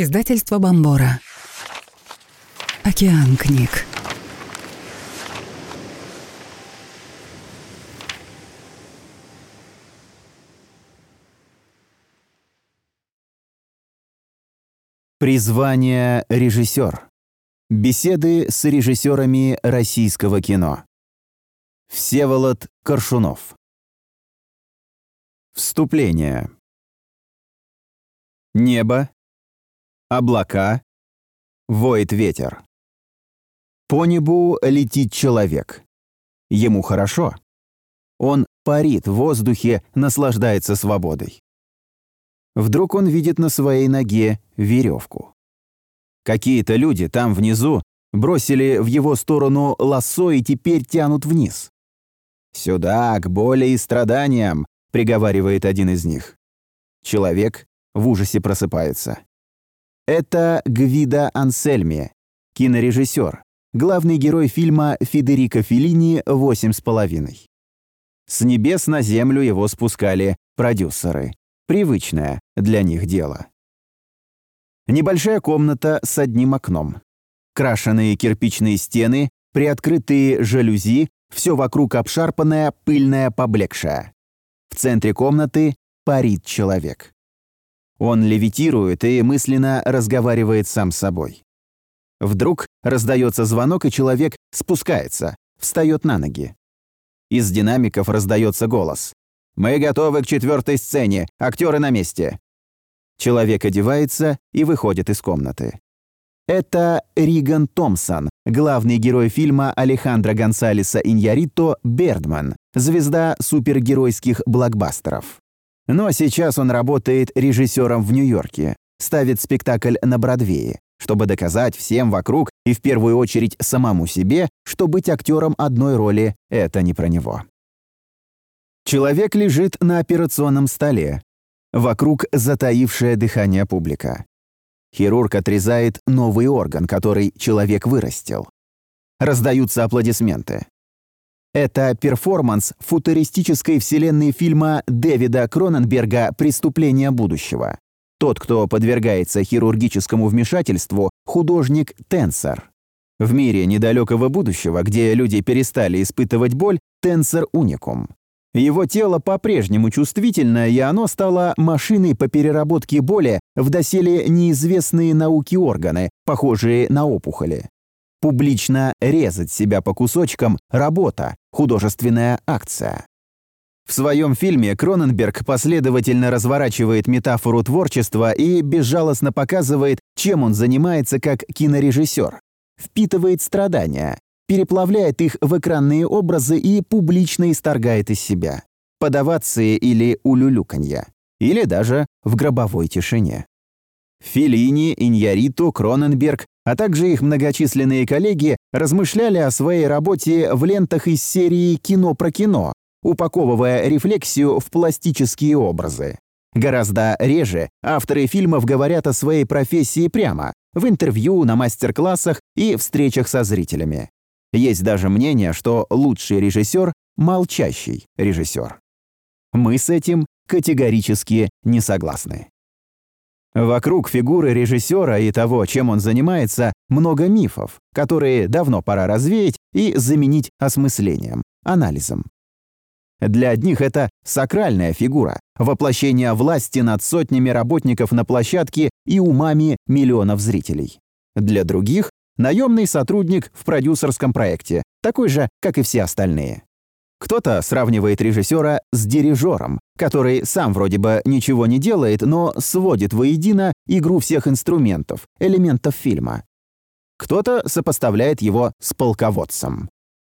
Издательство Бомбора. Океан книг. Призвание режиссер. Беседы с режиссерами российского кино. Всеволод Коршунов. Вступление. Небо. Облака. Воет ветер. По небу летит человек. Ему хорошо. Он парит в воздухе, наслаждается свободой. Вдруг он видит на своей ноге веревку. Какие-то люди там внизу бросили в его сторону лассо и теперь тянут вниз. «Сюда, к боли и страданиям», — приговаривает один из них. Человек в ужасе просыпается. Это Гвида Ансельми, кинорежиссер, главный герой фильма Федерико Феллини «Восемь с половиной». С небес на землю его спускали продюсеры. Привычное для них дело. Небольшая комната с одним окном. Крашеные кирпичные стены, приоткрытые жалюзи, все вокруг обшарпанное, пыльное, поблекшее. В центре комнаты парит человек. Он левитирует и мысленно разговаривает сам с собой. Вдруг раздается звонок, и человек спускается, встает на ноги. Из динамиков раздается голос. «Мы готовы к четвертой сцене, актеры на месте». Человек одевается и выходит из комнаты. Это Риган Томпсон, главный герой фильма Алехандро Гонсалеса Иньярито «Бердман», звезда супергеройских блокбастеров. Но сейчас он работает режиссером в Нью-Йорке, ставит спектакль на Бродвее, чтобы доказать всем вокруг и в первую очередь самому себе, что быть актером одной роли — это не про него. Человек лежит на операционном столе. Вокруг затаившее дыхание публика. Хирург отрезает новый орган, который человек вырастил. Раздаются аплодисменты. Это перформанс футуристической вселенной фильма Дэвида Кроненберга «Преступление будущего». Тот, кто подвергается хирургическому вмешательству, художник Тенсор. В мире недалекого будущего, где люди перестали испытывать боль, Тенсор уникум. Его тело по-прежнему чувствительно, и оно стало машиной по переработке боли в доселе неизвестные науки органы, похожие на опухоли. Публично резать себя по кусочкам – работа, художественная акция. В своем фильме Кроненберг последовательно разворачивает метафору творчества и безжалостно показывает, чем он занимается как кинорежиссер. Впитывает страдания, переплавляет их в экранные образы и публично исторгает из себя. Под овации или улюлюканья. Или даже в гробовой тишине. Филини, Иньяриту, Кроненберг, а также их многочисленные коллеги размышляли о своей работе в лентах из серии «Кино про кино», упаковывая рефлексию в пластические образы. Гораздо реже авторы фильмов говорят о своей профессии прямо, в интервью, на мастер-классах и встречах со зрителями. Есть даже мнение, что лучший режиссер — молчащий режиссер. Мы с этим категорически не согласны. Вокруг фигуры режиссера и того, чем он занимается, много мифов, которые давно пора развеять и заменить осмыслением, анализом. Для одних это сакральная фигура, воплощение власти над сотнями работников на площадке и умами миллионов зрителей. Для других — наемный сотрудник в продюсерском проекте, такой же, как и все остальные. Кто-то сравнивает режиссера с дирижером, который сам вроде бы ничего не делает, но сводит воедино игру всех инструментов, элементов фильма. Кто-то сопоставляет его с полководцем.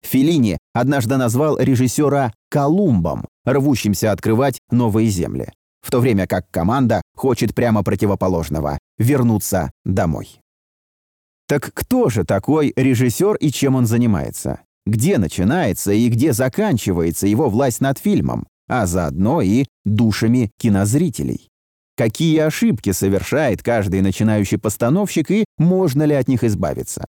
Феллини однажды назвал режиссера «Колумбом», рвущимся открывать новые земли, в то время как команда хочет прямо противоположного — вернуться домой. Так кто же такой режиссер и чем он занимается? Где начинается и где заканчивается его власть над фильмом, а заодно и душами кинозрителей. Какие ошибки совершает каждый начинающий постановщик и можно ли от них избавиться?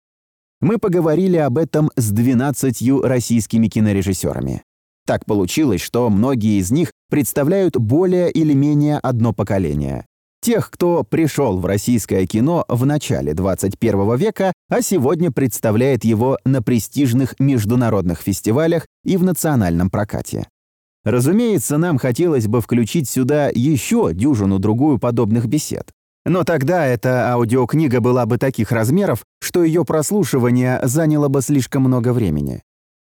Мы поговорили об этом с 12 российскими кинорежиссерами. Так получилось, что многие из них представляют более или менее одно поколение. Тех, кто пришел в российское кино в начале 21 века, а сегодня представляет его на престижных международных фестивалях и в национальном прокате. Разумеется, нам хотелось бы включить сюда еще дюжину-другую подобных бесед. Но тогда эта аудиокнига была бы таких размеров, что ее прослушивание заняло бы слишком много времени.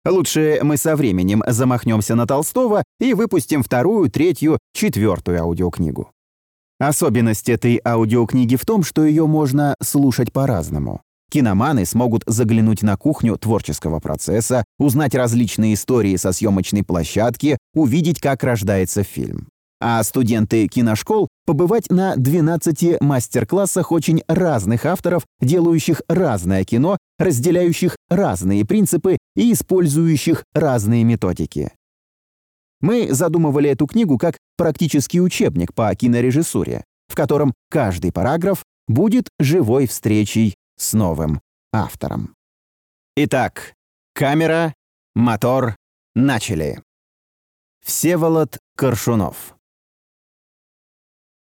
Лучше мы со временем замахнемся на Толстого и выпустим вторую, третью, четвертую аудиокнигу. Особенность этой аудиокниги в том, что ее можно слушать по-разному. Киноманы смогут заглянуть на кухню творческого процесса, узнать различные истории со съемочной площадки, увидеть, как рождается фильм. А студенты киношкол побывать на 12 мастер-классах очень разных авторов, делающих разное кино, разделяющих разные принципы и использующих разные методики. Мы задумывали эту книгу как практический учебник по кинорежиссуре, в котором каждый параграф будет живой встречей с новым автором. Итак, камера, мотор, начали. Всеволод Коршунов